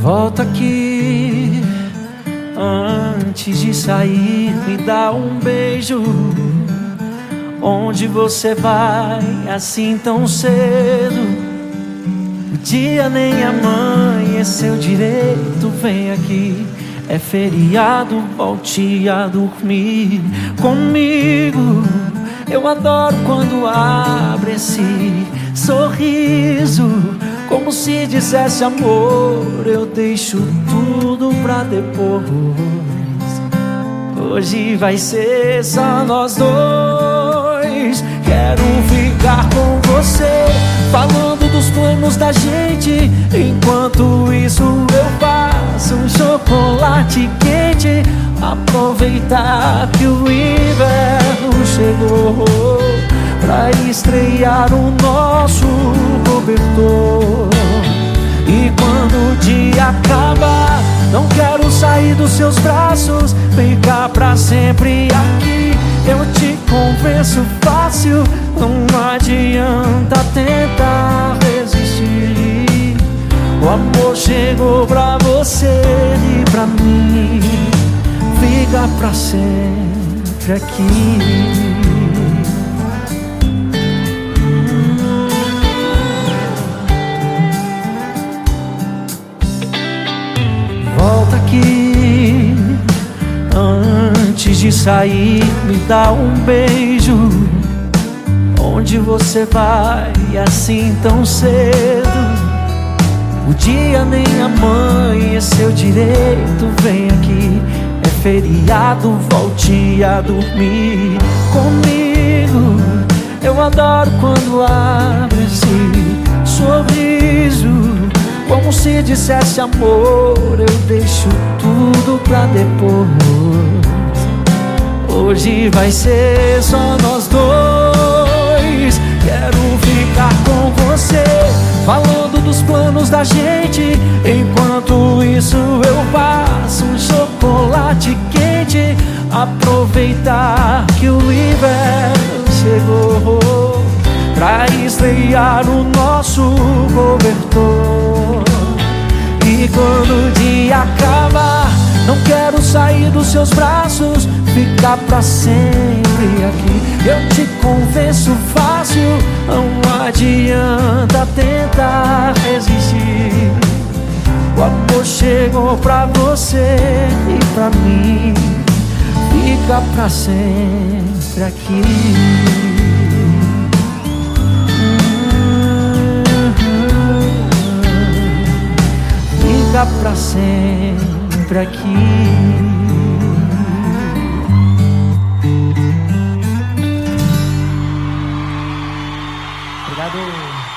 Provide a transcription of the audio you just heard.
Volta aqui antes de sair, me dá um beijo. Onde você vai assim tão cedo? O dia nem amanheceu direito, vem aqui. É feriado, volte a dormir comigo. Eu adoro quando abre esse sorriso. Como se dissesse amor, eu deixo tudo pra depois. Hoje vai ser só nós dois. Quero ficar com você, falando dos planos da gente. Enquanto isso, eu um chocolate quente. Aproveitar que o inverno chegou pra estrear o nosso cobertor. E quando o dia acabar, não quero sair dos seus braços, ficar pra sempre aqui. Eu te convenço fácil, não adianta tentar resistir. O amor chegou pra você fica pra sempre aqui. volta aqui Antes de sair me dá um beijo. Onde você vai assim tão cedo? O dia nem amanheceu direito Vem aqui, feriado, volte a dormir comigo Eu adoro quando abre esse sorriso como se dissesse amor, eu deixo tudo pra depois. Hoje vai ser só nós dois. Quero ficar com você, falando Aproveitar que o inverno chegou pra estrear o nosso cobertor. E quando o dia acabar, não quero sair dos seus braços, ficar pra sempre aqui. Eu te convenço fácil, não adianta tentar resistir. O amor chegou pra você e pra mim, fica pra sempre aqui. Uhum. Fica pra sempre aqui. Obrigado.